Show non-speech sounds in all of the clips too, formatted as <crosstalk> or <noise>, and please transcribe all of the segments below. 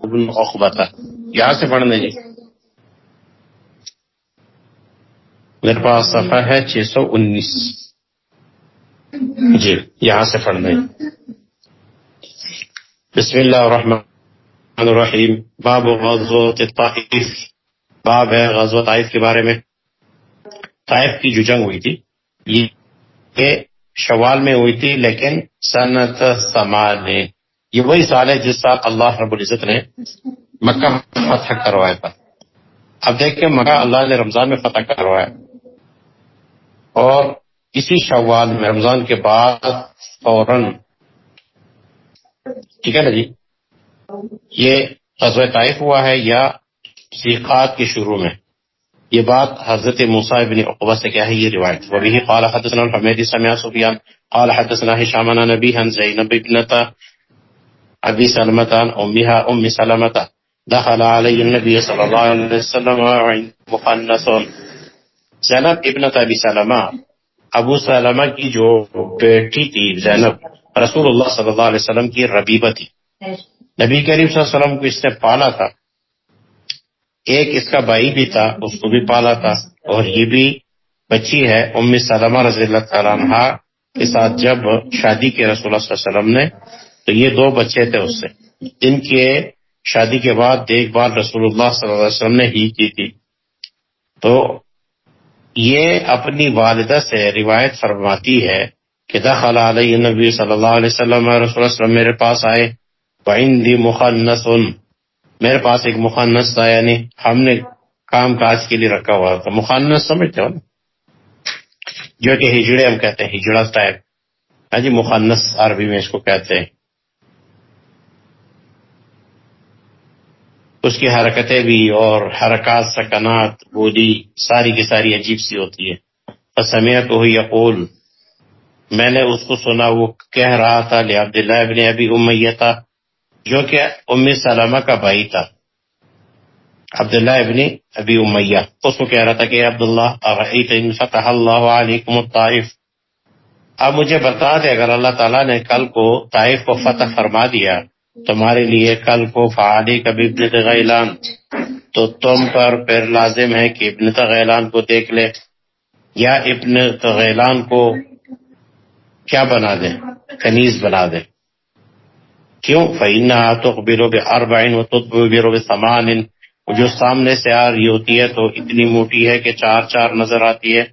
بن یہاں سے پڑھنے جی میرے پاس صفحہ ہے چھ سو انیس جی یہاں سے پڑھنے بسم اللہ الرحمن الرحیم باب غزوت الطائف باب ہے غزوت طائف کے بارے میں طائف کی جو جنگ ہوئی تھی یہ شوال میں ہوئی تھی لیکن سنت سمان میں یہ وہی سال ہے جس سال اللہ رب العزت نے مکہ فتح کروایا تھا۔ اب دیکھیں مکہ اللہ نے رمضان میں فتح کروایا۔ اور اسی شوال میں رمضان کے بعد فوراً، ٹھیک ہے نا جی؟ یہ غزوہ طائف ہوا ہے یا سیقات کے شروع میں۔ یہ بات حضرت موسیٰ بن عقبہ سے کیا ہے، یہ روایت وبه قال حدثنا الحميدي سمع سفيان قال حدثنا هشام عن نبيها زينب ابنة ابي سلمة عن امها ام سلمة. دخل علي النبي صلى الله عليه وسلم وعند زینب ابنت ابی سلمہ ابو سلمہ کی جو بیٹی تھی زینب رسول اللہ صلی اللہ علیہ وسلم کی ربیبہ تھی نبی کریم صلی اللہ علیہ وسلم کو اس نے پالا تھا. ایک اس کا بھائی بھی تھا، اس کو بھی پالا تھا. اور یہ بھی بچی ہے ام سلمہ رضی اللہ تعالیٰ عنہ کے ساتھ جب شادی کے رسول اللہ صلی اللہ علیہ وسلم نے تو یہ دو بچے تھے اس سے۔ ان کے شادی کے بعد دیکھ بھال رسول اللہ صلی اللہ علیہ وسلم نے ہی کی تھی۔ تو یہ اپنی والدہ سے روایت فرماتی ہے کہ دخل علیہ نبی صلی اللہ علیہ وسلم، رسول اللہ وسلم میرے پاس آئے۔ وعندی مخنث میرے پاس ایک مخنث تھا یعنی ہم نے کام کاج کے لیے رکھا ہوا تھا۔ مخنث سمجھتے ہو نا؟ جو کہ ہجڑے ہم کہتے ہیں ہجڑا ٹائپ۔ ہاں جی مخنث عربی میں اس کو کہتے ہیں۔ اس کی حرکتیں بھی اور حرکات، سکنات، بولی، ساری کی ساری عجیب سی ہوتی ہے۔ سمیت ہو یقول، میں نے اس کو سنا، وہ کہہ رہا تھا لیا عبداللہ ابن ابی امیہ تھا، جو کہ ام سلمہ کا بھائی تھا۔ عبداللہ ابن ابی امیہ، اس کو کہہ رہا تھا کہ عبداللہ ان فتح اللہ علیکم الطائف؟ اب مجھے بتا دے اگر اللہ تعالیٰ نے کل کو طائف کو فتح فرما دیا تمہارے لیے کل کو فعالی کبھی ابن غیلان۔ تو تم پر پھر لازم ہے کہ ابن غیلان کو دیکھ لے۔ یا ابن غیلان کو کیا بنا دے؟ کنیز بنا دے۔ کیوں؟ فعنا تو بے اربعین و تطب بے سمان جو سامنے سے آ رہی ہوتی ہے تو اتنی موٹی ہے کہ چار چار نظر آتی ہے۔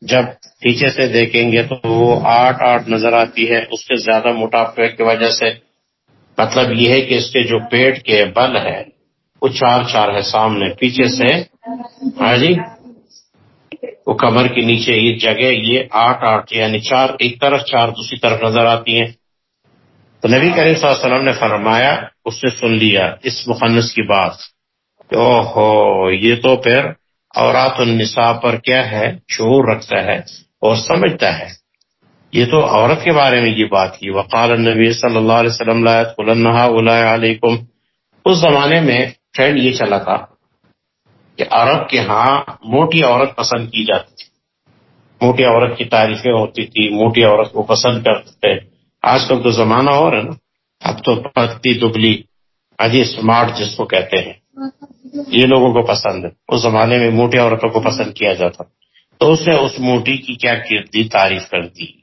جب پیچھے سے دیکھیں گے تو وہ آٹھ آٹھ نظر آتی ہے۔ اس سے زیادہ موٹاپے کی وجہ سے۔ مطلب یہ ہے کہ اس کے جو پیٹ کے بل ہے وہ چار چار ہے سامنے، پیچھے سے۔ ہاں جی؟ وہ کمر کے نیچے، یہ جگہ، یہ آٹھ آٹھ یعنی چار، ایک طرف چار، دوسری طرف نظر آتی ہیں۔ تو نبی کریم صلی اللہ علیہ وسلم نے فرمایا، اس نے سن لیا اس مخنص کی بات۔ او ہو یہ تو پھر اورات النساء پر کیا ہے؟ شعور رکھتا ہے اور سمجھتا ہے۔ یہ تو عورت کے بارے میں یہ بات کی۔ وقال النبی صلی اللہ علیہ وسلم علیکم۔ اس زمانے میں ٹرینڈ یہ چلا تھا کہ عرب کے ہاں موٹی عورت پسند کی جاتی تھی۔ موٹی عورت کی تعریفیں ہوتی تھی، موٹی عورت کو پسند کرتے تھے۔ آج کل تو زمانہ اور ہے نا۔ اب تو پتی دبلی اجی اسمارٹ جس کو کہتے ہیں۔ یہ لوگوں کو پسند ہے۔ اس زمانے میں موٹی عورتوں کو پسند کیا جاتا۔ تو اس نے اس موٹی کی کیا کردی، تعریف کر دی۔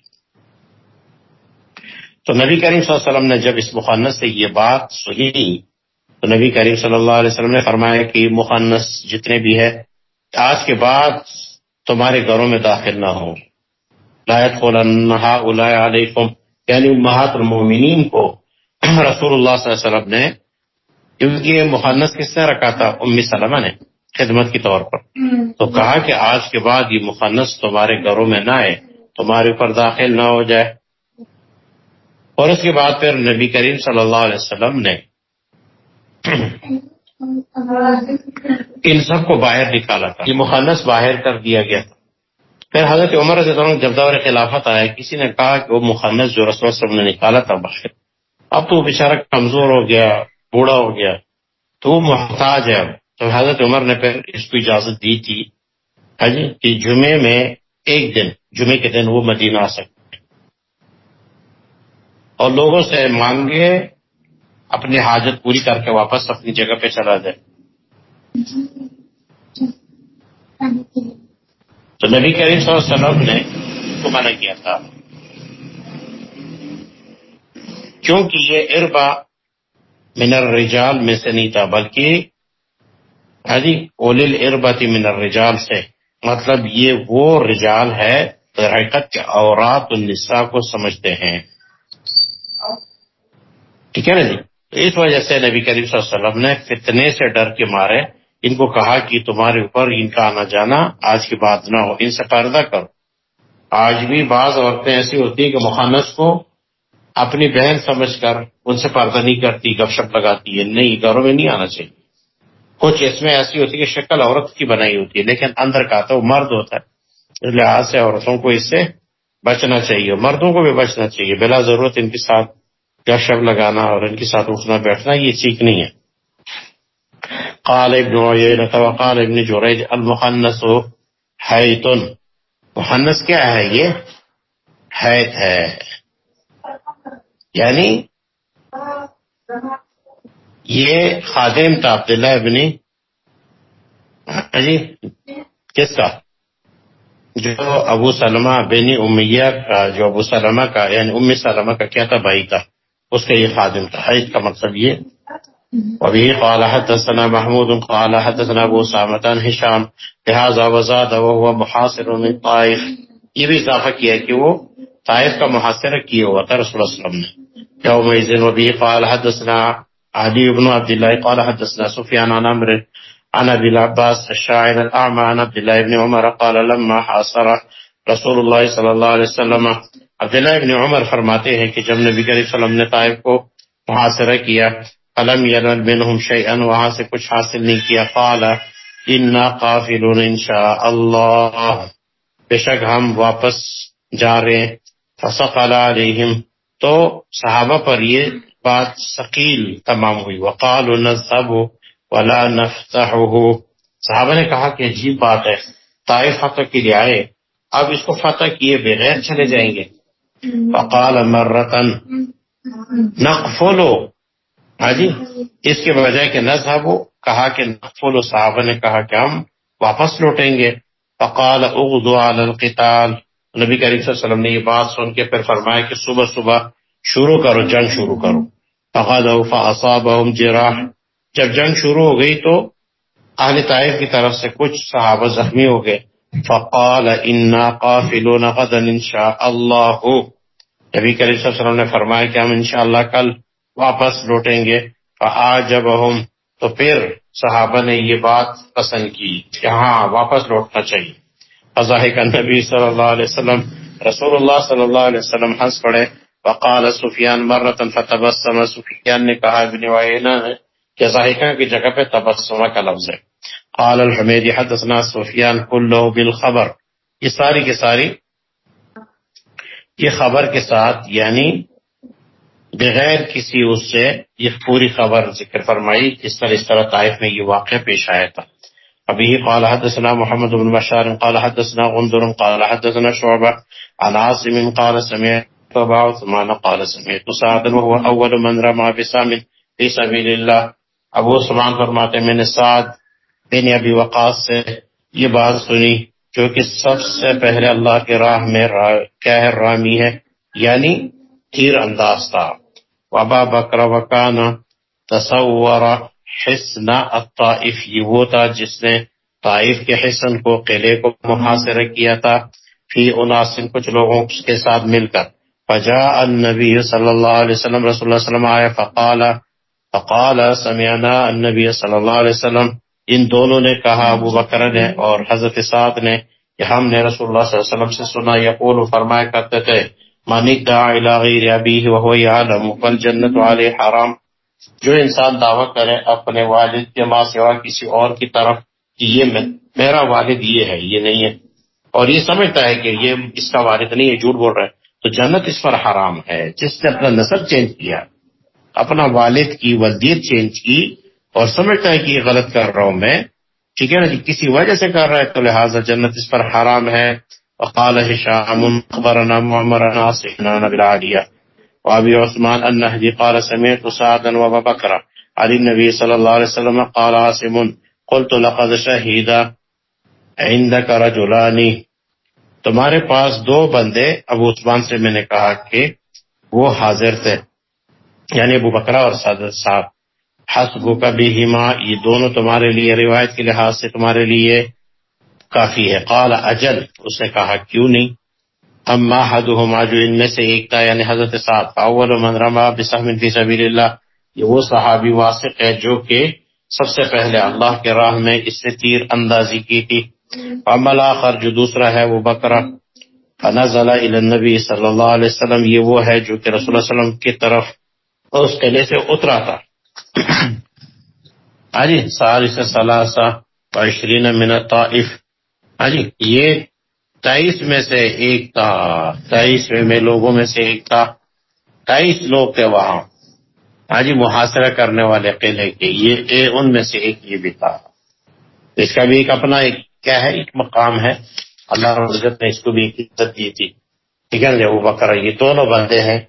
تو نبی کریم صلی اللہ علیہ وسلم نے جب اس مخنص سے یہ بات سنی، تو نبی کریم صلی اللہ علیہ وسلم نے فرمایا کہ مخنص جتنے بھی ہے آج کے بعد تمہارے گھروں میں داخل نہ ہو لایت علیکم یعنی مہات المومنین کو <clears throat> رسول اللہ صلی اللہ علیہ وسلم نے، کیونکہ یہ مخنص کس نے رکھا تھا؟ امی سلمہ نے خدمت کے طور پر۔ تو کہا کہ آج کے بعد یہ مخنص تمہارے گھروں میں نہ آئے، تمہارے اوپر داخل نہ ہو جائے۔ اور اس کے بعد پھر نبی کریم صلی اللہ علیہ وسلم نے ان سب کو باہر نکالا تھا۔ یہ مخنص باہر کر دیا گیا تھا۔ پھر حضرت عمر رضی اللہ عنہ جب دور خلافت آیا کسی نے کہا کہ وہ مخنص جو رسول وسلم نے نکالا تھا باہر۔ اب تو وہ بیچارہ کمزور ہو گیا، بوڑھا ہو گیا، تو وہ محتاج ہے۔ اب تو حضرت عمر نے پھر اس کو اجازت دی تھی ہاں جی کہ جمعے میں ایک دن، جمعے کے دن وہ مدینہ آ سکتے اور لوگوں سے مانگے اپنی حاجت پوری کر کے واپس اپنی جگہ پہ چلا جائے۔ تو نبی کریم صلی اللہ علیہ وسلم نے کو منع کیا تھا۔ کیونکہ یہ اربا من الرجال میں سے نہیں تھا، بلکہ ہاں جی اول اربتی من الرجال سے۔ مطلب یہ وہ رجال ہے حقیقت کے اورات النساء کو سمجھتے ہیں۔ ٹھیک ہے نا جی؟ اس وجہ سے نبی کریم صلی اللہ علیہ وسلم نے فتنے سے ڈر کے مارے، ان کو کہا کہ تمہارے اوپر ان کا آنا جانا آج کی بات نہ ہو، ان سے پردہ کرو۔ آج بھی بعض عورتیں ایسی ہوتی ہیں کہ مخانس کو اپنی بہن سمجھ کر ان سے پردہ نہیں کرتی، گپ شپ لگاتی ہے، نہیں، گھروں میں نہیں آنا چاہیے۔ کچھ اس میں ایسی ہوتی ہے کہ شکل عورت کی بنائی ہوتی ہے، لیکن اندر کا تو مرد ہوتا ہے، اس لحاظ سے عورتوں کو اس سے بچنا چاہیے، مردوں کو بھی بچنا چاہیے، بلا ضرورت ان کے ساتھ گپ لگانا اور ان کے ساتھ اٹھنا بیٹھنا، یہ ٹھیک نہیں ہے۔ قال ابن عیینہ وقال ابن جریج المخنس حیتن محنس کیا ہے یہ؟ حیت ہے۔ یعنی یہ خادم تھا عبداللہ ابن جی کس کا؟ جو ابو سلمہ بین امیہ کا جو ابو سلمہ کا یعنی ام سلمہ کا کیا تھا؟ بھائی تھا اس کا یہ خادم تھا۔ حیث کا مطلب یہ۔ وبه قال حدثنا محمود قال حدثنا ابو سامتان هشام لہذا وزاد وهو محاصر من طائف۔ یہ بھی اضافہ کیا کہ وہ طائف کا محاصرہ کیے ہوا تھا رسول اللہ علیہ وسلم نے۔ یومئذ وبه قال حدثنا علي بن عبد الله قال حدثنا سفيان عن عمرو۔ عن ابي العباس الشاعر الاعمى عن عبد الله بن عمر قال لما حاصر رسول الله صلی اللہ علیہ وسلم عبداللہ ابن عمر فرماتے ہیں کہ جب نبی کریم صلی اللہ علیہ وسلم نے طائف کو محاصرہ کیا علم ینل منہم شیئن، وہاں سے کچھ حاصل نہیں کیا، قال انا قافلون انشاء اللہ بے شک ہم واپس جا رہے ہیں۔ فسقل علیہم۔ تو صحابہ پر یہ بات ثقیل تمام ہوئی۔ وقال نذهب ولا نفتحه۔ صحابہ نے کہا کہ عجیب بات ہے، طائف فتح کے لیے آئے، اب اس کو فتح کیے بغیر چلے جائیں گے۔ فقال مرتن نقفلو ہاں جی اس کے بجائے کہ نہ وہ کہا کہ نقفلو صحابہ نے کہا کہ ہم واپس لوٹیں گے۔ فقال اغدو علی القتال۔ نبی کریم صلی اللہ علیہ وسلم نے یہ بات سن کے پھر فرمایا کہ صبح صبح شروع کرو، جنگ شروع کرو۔ فقادو فاصابہم جراح۔ جب جنگ شروع ہو گئی تو اہل طائف کی طرف سے کچھ صحابہ زخمی ہو گئے۔ فقال انا قافلون غدا انشاء اللہ نبی کریم صلی اللہ علیہ وسلم نے فرمایا کہ ہم انشاءاللہ کل واپس لوٹیں گے۔ فآجبہم تو پھر صحابہ نے یہ بات پسند کی کہ ہاں واپس لوٹنا چاہیے۔ فضاح نبی صلی اللہ علیہ وسلم۔ رسول اللہ صلی اللہ علیہ وسلم ہنس پڑے۔ وقال سفیان مرتن فتبسم۔ سفیان نے کہا، ابن وعینہ نے کہ ذاہقہ کی جگہ پہ تبسمہ کا لفظ ہے۔ قال الحمیدی حدثنا سفیان کلو بالخبر۔ یہ ساری کی ساری، یہ خبر کے ساتھ یعنی بغیر کسی اس سے یہ پوری خبر ذکر فرمائی اس طرح اس طرح طائف میں یہ واقعہ پیش آیا تھا۔ ابھی قال حدثنا محمد بن بشار، قال حدثنا غندر، قال حدثنا شعبہ، عن عاصم، قال سمعت فبع عثمان، قال سمعت سعد، وهو اول من رمى بسام في سبيل الله۔ ابو عثمان فرماتے میں نے سعد بن ابی وقاص سے یہ بات سنی جو کہ سب سے پہلے اللہ کے راہ میں را... کہر رامی ہے یعنی تیر انداز تھا۔ وبا بکر وکانا تصور حسن الطائف۔ یہ وہ تھا جس نے طائف کے حسن کو، قلعے کو محاصرہ کیا تھا۔ فی اناسن، کچھ لوگوں کے ساتھ مل کر۔ فجاء النبی صلی اللہ علیہ وسلم، رسول اللہ علیہ وسلم آئے فقال فقال، سمعنا النبی صلی اللہ علیہ وسلم، ان دونوں نے کہا، ابو بکر نے اور حضرت سعد نے کہ ہم نے رسول اللہ صلی اللہ علیہ وسلم سے سنا، یقول، فرمایا کرتے تھے مانک دا غیر ابیہ وهو يعلم فالجنت علیہ حرام۔ جو انسان دعویٰ کرے اپنے والد کے ماں سوا کسی اور کی طرف، کہ یہ میرا والد یہ ہے، یہ نہیں ہے۔ اور یہ سمجھتا ہے کہ یہ اس کا والد نہیں ہے، جھوٹ بول رہا ہے۔ تو جنت اس پر حرام ہے۔ جس نے اپنا نسل چینج کیا اپنا والد کی ولدیت چینج کی اور سمجھتا ہے کہ یہ غلط کر رہا ہوں میں۔ ٹھیک ہے نا جی؟ کسی وجہ سے کر رہا ہے تو لہٰذا جنت اس پر حرام ہے۔ وقال هشام اخبرنا معمر ناصحنا بالعالية وابي عثمان النهدي قال سمعت سعدا وابا بكر عن النبي صلى الله عليه وسلم قال عاصم، قلت لقد شهد عندك رجلان۔ تمہارے پاس دو بندے، ابو عثمان سے میں نے کہا کہ وہ حاضر تھے۔ یعنی ابو بکرا اور صادر صاحب حسب کا بھی یہ دونوں تمہارے لیے روایت کے لحاظ سے تمہارے لیے کافی ہے۔ قال، اجل۔ اس نے کہا، کیوں نہیں؟ اما حدہما جو ان میں سے ایک تھا یعنی حضرت سعد۔ اول من رما فی سبیل اللہ، یہ وہ صحابی واسق ہے جو کہ سب سے پہلے اللہ کے راہ میں اس سے تیر اندازی کی تھی۔ اما الاخر، جو دوسرا ہے وہ بکرا فنزل الى النبی صلی اللہ علیہ وسلم، یہ وہ ہے جو کہ رسول اللہ علیہ وسلم کی طرف اس قلعے سے اترا تھا ہاں جی سال سے سلاسہ، عشرین من طائف۔ جی یہ تیئیس میں سے ایک تھا تیئیس میں لوگوں میں سے ایک تھا تیئیس لوگ تھے وہاں۔ ہاں جی محاصرہ کرنے والے قلعے کے یہ ان میں سے ایک یہ بھی تھا۔ اس کا بھی ایک اپنا ایک کیا ہے، ایک مقام ہے۔ اللہ عزت نے اس کو بھی ایک عزت دی تھی۔ ٹھیک ہے وہ بکرا یہ دونوں بندے ہیں۔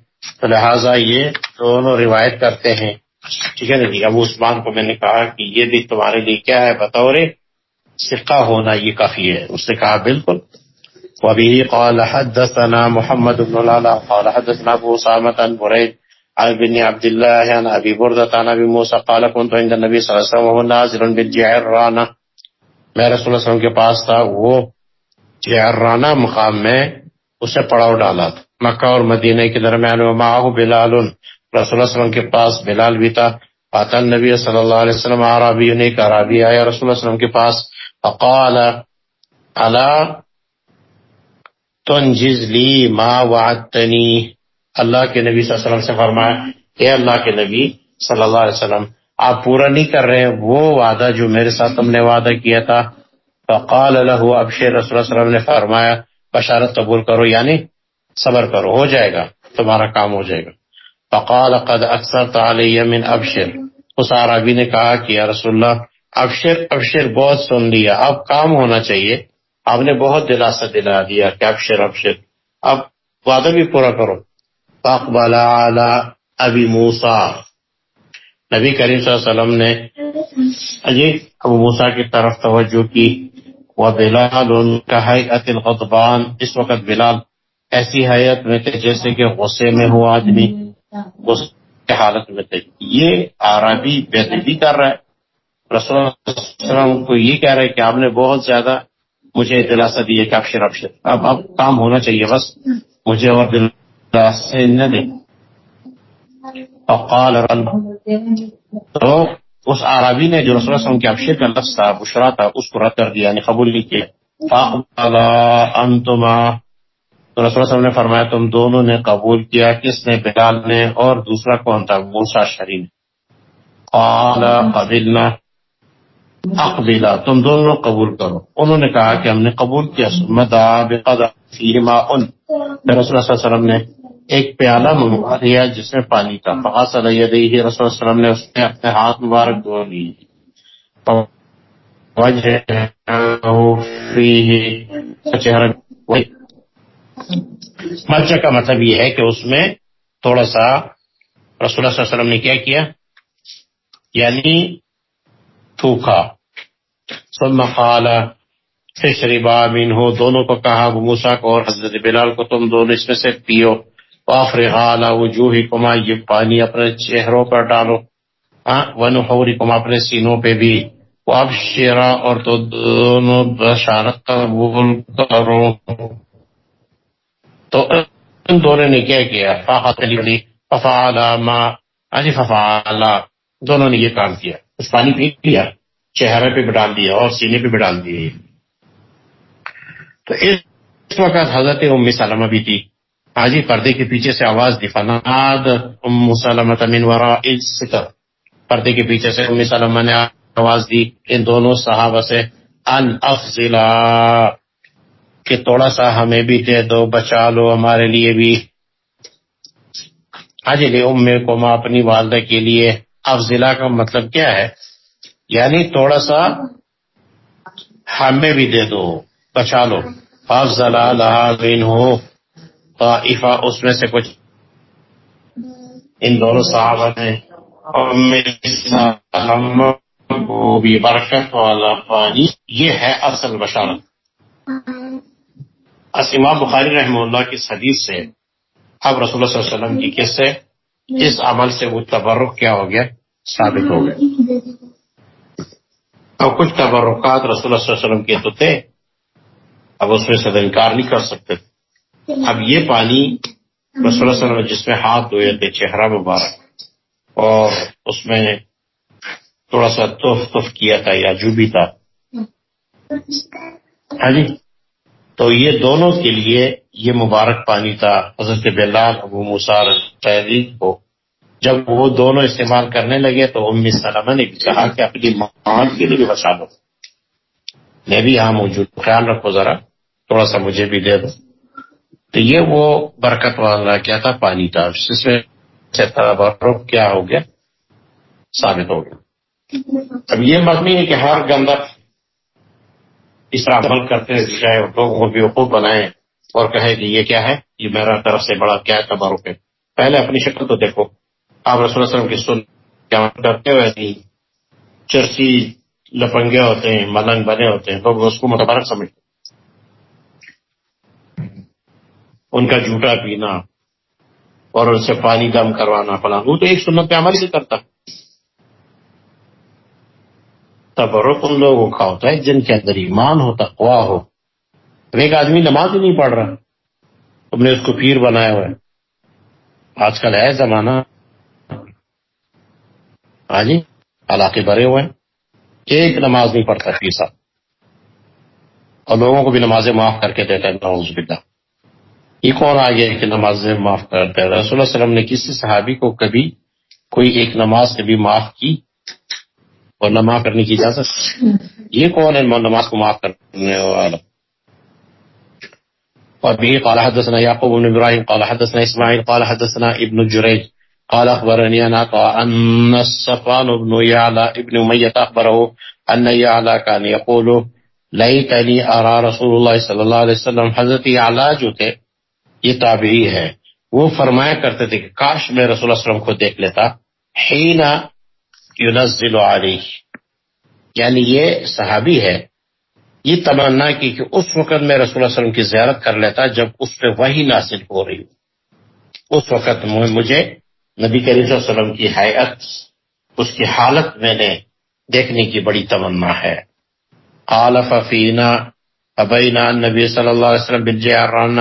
تو لہٰذا یہ دونوں روایت کرتے ہیں۔ ٹھیک ہے نا جی؟ ابو عثمان کو میں نے کہا کہ یہ بھی تمہارے لیے کیا ہے بطور سکہ ہونا یہ کافی ہے۔ اس نے کہا بالکل۔ وبه قال حدثنا محمد بن العلا قال حدثنا ابو اسامه عن بريد عن ابن عبد الله عن ابي برده عن ابي موسى قال كنت عند النبي صلى الله عليه وسلم، وهو نازل بالجعرانه میں رسول اللہ صلی اللہ علیہ وسلم کے پاس تھا، وہ جعرانہ مقام میں اسے پڑاؤ ڈالا تھا۔ مکہ اور مدینہ کے درمیان معه بلال، رسول اللہ علیہ وسلم کے پاس بلال بھی تھا۔ فاتل نبی صلی اللہ علیہ وسلم، عربی نے ایک عربی آیا رسول اللہ علیہ وسلم کے پاس۔ فقال علا تنجز لی ما وعدتنی؟ اللہ کے نبی صلی اللہ علیہ وسلم سے فرمایا، اے اللہ کے نبی صلی اللہ علیہ وسلم، آپ پورا نہیں کر رہے وہ وعدہ جو میرے ساتھ تم نے وعدہ کیا تھا۔ فقال له ابشر رسول اللہ علیہ وسلم نے فرمایا، بشارت قبول کرو یعنی صبر کرو ہو جائے گا، تمہارا کام ہو جائے گا۔ فقال، قد اکثرت علی من ابشر۔ اس عربی نے کہا کہ یا رسول اللہ، ابشر ابشر بہت سن لیا، اب کام ہونا چاہیے۔ آپ نے بہت دلاسا دلا دیا کہ ابشر ابشر۔ اب وعدہ بھی پورا کرو۔ فاقبل علی ابی موسا نبی کریم صلی اللہ علیہ وسلم نے اجی ابو موسا کی طرف توجہ کی۔ وہ بلال ان کا حیعت الغضبان اس وقت بلال ایسی حیت میں تھے جیسے کہ غصے میں ہوا آدمی غصے حالت میں تھے۔ یہ عربی بے کر رہا ہے۔ رسول اللہ علیہ وسلم کو یہ کہہ رہا ہے کہ آپ نے بہت زیادہ مجھے دلاسا دی ہے کہ ابشر ابشر اب اب کام ہونا چاہیے بس۔ مجھے اور دلاسے نہ دیں۔ فقال تو اس عربی نے جو رسول اللہ علیہ وسلم کے ابشر کا لفظ تھا بشرا تھا اس کو رد کر دیا یعنی قبول نہیں کیا۔ انتما تو رسول اللہ علیہ وسلم نے فرمایا، تم دونوں نے قبول کیا، کس نے، بلال نے، اور دوسرا کون تھا؟ موسا شری نے۔ قال، قبلنا، اقبلا، تم دونوں قبول کرو۔ انہوں نے کہا کہ ہم نے قبول کیا۔ مدا بقدر فیہما ان۔ رسول صلی اللہ علیہ وسلم نے ایک پیالہ منگوا دیا جس میں پانی تھا۔ فغسل یدیہ، رسول اللہ علیہ وسلم نے اس میں اپنے ہاتھ مبارک دھو لی چہرہ مرچہ کا مطلب یہ ہے کہ اس میں تھوڑا سا رسول اللہ صلی اللہ علیہ وسلم نے کیا کیا؟ یعنی تھوکا۔ ثم قال فشربا منه دونوں کو کہا، ابو موسیٰ کو اور حضرت بلال کو، تم دونوں اس میں سے پیو۔ وافرغا على وجوهكما یہ پانی اپنے چہروں پر ڈالو۔ ونحوركم اپنے سینوں پہ بھی۔ وابشرا، اور تو دونوں بشارت قبول کرو۔ تو ان دونوں نے کیا کیا؟ فاحت علی ففعل ما علی ففعل دونوں نے یہ کام کیا۔ اس پانی پی لیا، چہرے پہ ڈال دیا اور سینے پہ بھی ڈال دیا تو اس وقت حضرت ام سلمہ بھی تھی۔ حاجی پردے کے پیچھے سے آواز دی، فناد ام سلمہ من وراء الستر۔ پردے کے پیچھے سے ام سلمہ نے آواز دی، ان دونوں صحابہ سے، ان افضلا کہ تھوڑا سا ہمیں بھی دے دو، بچا لو ہمارے لیے بھی۔ حاجی لی ام کو ماں اپنی والدہ کے لیے افضلا کا مطلب کیا ہے؟ یعنی تھوڑا سا ہمیں بھی دے دو، بچا لو۔ افضل لہا بین ہو طائفہ اس میں سے کچھ۔ ان دونوں صحابہ نے کو بھی برکت والا پانی، یہ ہے اصل بشارت۔ اسما بخاری رحمہ اللہ کی حدیث سے، اب رسول اللہ صلی اللہ علیہ وسلم کی کس سے اس عمل سے وہ تبرک کیا ہو گیا؟ ثابت ہو گیا۔ اور کچھ تبرکات رسول اللہ صلی اللہ علیہ وسلم کے تو تھے، اب اس میں سے انکار نہیں کر سکتے۔ اب یہ پانی رسول اللہ علیہ وسلم جس میں ہاتھ دھوئے تھے، چہرہ مبارک، اور اس میں تھوڑا سا توف توف کیا تھا، یا جو بھی تھا۔ ہاں جی؟ تو یہ دونوں کے لیے یہ مبارک پانی تھا، حضرت بلال، ابو مسار کو۔ جب وہ دونوں استعمال کرنے لگے تو ام سلمہ نے بھی کہا کہ اپنی ماں کے لیے بھی بچا میں بھی یہاں موجود خیال رکھو ذرا، تھوڑا سا مجھے بھی دے دو۔ تو یہ وہ برکت والا کیا تھا، پانی تھا۔ جس میں اچھا کیا ہو گیا؟ ثابت ہو گیا۔ اب یہ مزنی ہے کہ ہر گندا اس طرح عمل کرتے چاہے لوگوں کو بھی بنائے اور کہے کہ یہ کیا ہے؟ یہ میرا طرف سے بڑا کیا تبارک ہے؟ پہلے اپنی شکل تو دیکھو۔ آپ رسول اللہ وسلم کی سن کیا کرتے ہوئے نہیں چرسی لپنگے ہوتے ہیں، ملنگ بنے ہوتے ہیں لوگ اس کو متبارک سمجھتے ان کا جھوٹا پینا اور ان سے پانی دم کروانا پلا وہ تو ایک سنت پہ عمل ہی کرتا۔ تبرک ان لوگوں کا ہوتا ہے، جن کے اندر ایمان ہو تقوا ہو۔ ایک آدمی نماز ہی نہیں پڑھ رہا تم نے اس کو پیر بنایا ہوا ہے۔ آج کل ہے زمانہ۔ ہاں جی علاقے بھرے ہوئے ہیں۔ ایک نماز نہیں پڑھتا پیر صاحب۔ اور لوگوں کو بھی نمازیں معاف کر کے دیتا ہے نوز بلّہ یہ کون آ گیا کہ نماز معاف کرتے رسول اللہ علیہ وسلم نے کسی صحابی کو کبھی کوئی ایک نماز کبھی معاف کی؟ اور نہ معاف کرنے کی اجازت یہ کون ہے نماز کو معاف کرنے والا؟ اور بھی قال حدثنا یعقوب بن ابراہیم، قال حدثنا اسماعیل، قال حدثنا ابن جریج، قال اخبرني انا ان الصفان بن يعلى ابن اميه اخبره ان يعلى كان يقول ليتني ارى رسول الله صلى الله عليه وسلم، حضرت يعلى جو تھے، یہ تابعی ہے وہ فرمایا کرتے تھے کہ کاش میں رسول اللہ علیہ وسلم کو دیکھ لیتا حین ینزل علیہ یعنی یہ صحابی ہے، یہ تمنا کی کہ اس وقت میں رسول اللہ علیہ وسلم کی زیارت کر لیتا جب اس پہ وہی ناصل ہو رہی ہو۔ اس وقت مجھے نبی کریم صلی اللہ علیہ وسلم کی حیات، اس کی حالت میں نے دیکھنے کی بڑی تمنا ہے۔ قال ففینا، ابینا نبی صلی اللہ علیہ وسلم بالجیارانہ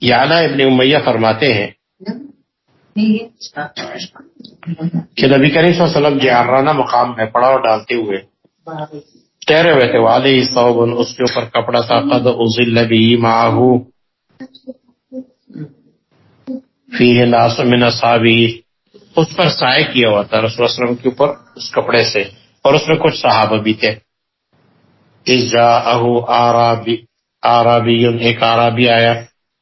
یعلا یعنی ابن امیہ فرماتے ہیں کہ نبی کریم صلی اللہ علیہ وسلم جعرانہ مقام میں پڑاؤ ڈالتے ہوئے تیرے ہوئے تھے والی صوبن اس کے اوپر کپڑا تھا، قد ازل بھی معاہو فیہ ناس من اصحابی اس پر سائے کیا ہوا تھا رسول اللہ علیہ وسلم کے اوپر اس کپڑے سے، اور اس میں کچھ صحابہ بھی تھے۔ اس جا آرابی آرابی، ایک آرابی آیا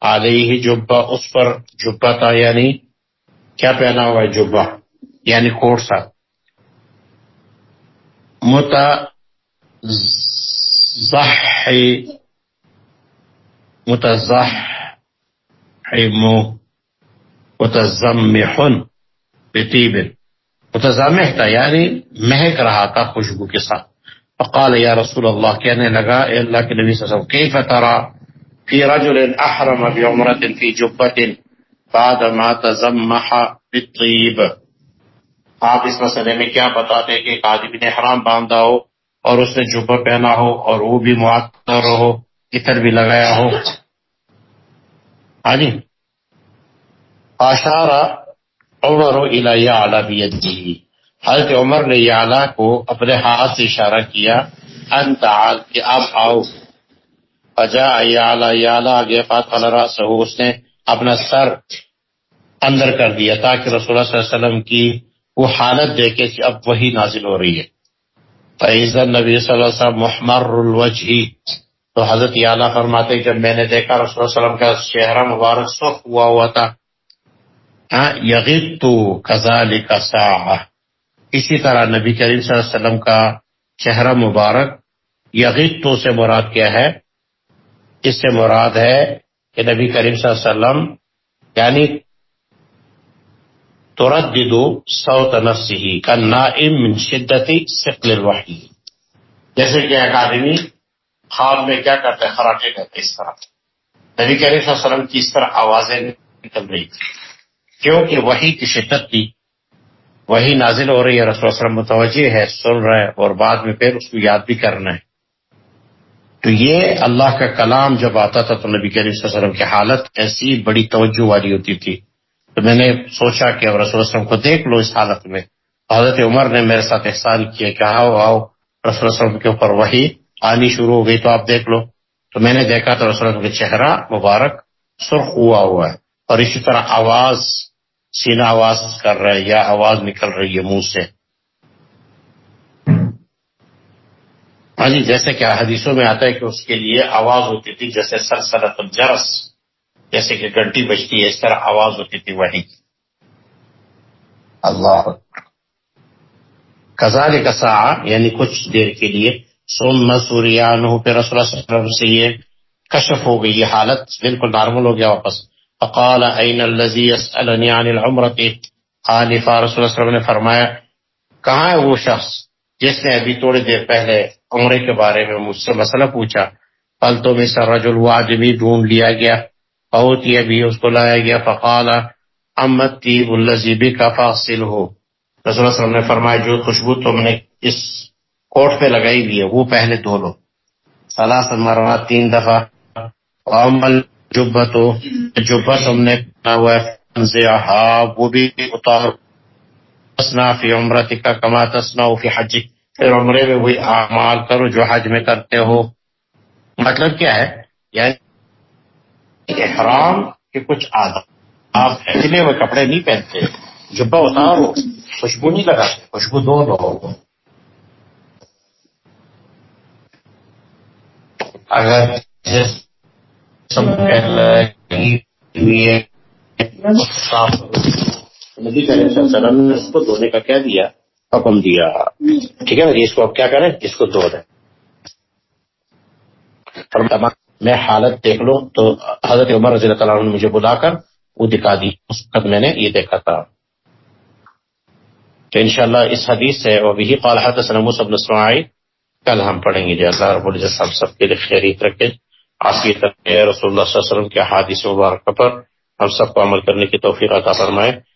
علیہ جبا اس پر جبا تھا یعنی كابانا وجوبا يعني كورسا متى زحي متزحي مو متزمحن بطيب متزمحت يعني مهك رہا تھا خوشبو کے ساتھ فقال يا رسول الله كأنه لقاء الله كنبي صلى الله عليه وسلم كيف ترى في رجل أحرم بعمرة في جبة بعد ما تزمح بالطيب۔ آپ اس مسئلے میں کیا بتاتے ہیں کہ ایک آدمی نے حرام باندھا ہو اور اس نے جبہ پہنا ہو اور وہ بھی معطر ہو، اتر بھی لگایا ہو۔ ہاں جی۔ آشارہ عمر الیہ اعلیٰ بیدی حضرت عمر نے یہ اعلیٰ کو اپنے ہاتھ سے اشارہ کیا انت عال کہ اب آؤ۔ فجا آگے فاتح راس اس نے اپنا سر اندر کر دیا تاکہ رسول اللہ صلی اللہ علیہ وسلم کی وہ حالت دیکھے کہ اب وہی نازل ہو رہی ہے۔ فیض نبی صلی اللہ علیہ وسلم محمر الوجہ تو حضرت اعلیٰ فرماتے جب میں نے دیکھا رسول اللہ علیہ وسلم کا چہرہ مبارک سخ ہوا ہوا تھا یغیب تو کزال کا اسی طرح نبی کریم صلی اللہ علیہ وسلم کا چہرہ مبارک یغیب تو سے مراد کیا ہے؟ اس سے مراد ہے کہ نبی کریم صلی اللہ علیہ وسلم یعنی تردد صوت نفسه كالنائم من شدت ثقل الوحی. جیسے کہ ایک آدمی خواب میں کیا کرتے خراٹے کرتے اس طرح. نبی کریم صلی اللہ علیہ وسلم کی اس طرح آوازیں نکل رہی تھی کیونکہ وہی کی شدت تھی. وہی نازل ہو رہی ہے رسول اللہ علیہ وسلم متوجہ ہے، سن رہا ہے اور بعد میں پھر اس کو یاد بھی کرنا ہے. تو یہ اللہ کا کلام جب آتا تھا تو نبی کریم صلی اللہ علیہ وسلم کی حالت ایسی بڑی توجہ والی ہوتی تھی۔ تو میں نے سوچا کہ اب رسول وسلم کو دیکھ لو اس حالت میں۔ حضرت عمر نے میرے ساتھ احسان کیا کہ آؤ آؤ، رسول وسلم کے اوپر وہی آنی شروع ہو گئی تو آپ دیکھ لو۔ تو میں نے دیکھا تو رسول اللہ کا چہرہ مبارک سرخ ہوا ہوا ہے اور اسی طرح آواز، سینہ آواز کر رہا ہے یا آواز نکل رہی ہے منہ سے۔ ہاں جی جیسے کہ حدیثوں میں آتا ہے کہ اس کے لیے آواز ہوتی تھی جیسے سلسلت الجرس، جیسے کہ گھنٹی بجتی ہے، اس طرح آواز ہوتی تھی وہی۔ اللہ کزال کسا یعنی کچھ دیر کے لیے سون مسوریان ہو پھر رسول صلی اللہ علیہ وسلم سے یہ کشف ہو گئی یہ حالت، بالکل نارمل ہو گیا واپس۔ فقال این الذي يسألني عن العمرة آنفا رسول صلی اللہ علیہ وسلم نے فرمایا، کہاں ہے وہ شخص جس نے ابھی تھوڑی دیر پہلے عمرے کے بارے میں مجھ سے مسئلہ پوچھا۔ پل تو میں سر رجل وہ ڈھونڈ لیا گیا۔ بہت ہی ابھی اس کو لایا گیا۔ فقال امت طیب الزیبی کا فاصل ہو رسول وسلم نے فرمایا، جو خوشبو تم نے اس کوٹ پہ لگائی ہوئی ہے، وہ پہلے دھو لو۔ سلاس مرات تین دفعہ۔ عمل جبت ہو جبت ہم نے ہوا ہے ہاں، وہ بھی اتار تسنا فی عمرت کا کما تسنا فی حج پھر عمرے میں وہی اعمال کرو جو حج میں کرتے ہو۔ مطلب کیا ہے؟ یعنی احرام کے کچھ آداب آپ سلے ہوئے کپڑے نہیں پہنتے جبا اتارو خوشبو نہیں لگاتے، خوشبو دو دو اگر نبی کریم صلی اللہ علیہ وسلم نے اس کو دھونے کا کیا دیا؟ حکم دیا۔ ٹھیک ہے نا جی، اس کو آپ کیا کریں؟ اس کو دھو دیں۔ میں حالت دیکھ لوں تو حضرت عمر رضی اللہ تعالیٰ نے مجھے بلا کر وہ دکھا دی۔ اس وقت میں نے یہ دیکھا تھا۔ تو انشاءاللہ اس حدیث سے وہ بھی قال حدثنا موسى بن اسماعیل، کل ہم پڑھیں گے جی۔ اللہ رب العزت ہم سب کے لیے خیریت رکھے۔ عافیت رکھے رسول اللہ صلی اللہ علیہ وسلم کے حادث مبارکہ پر ہم سب کو عمل کرنے کی توفیق عطا فرمائے۔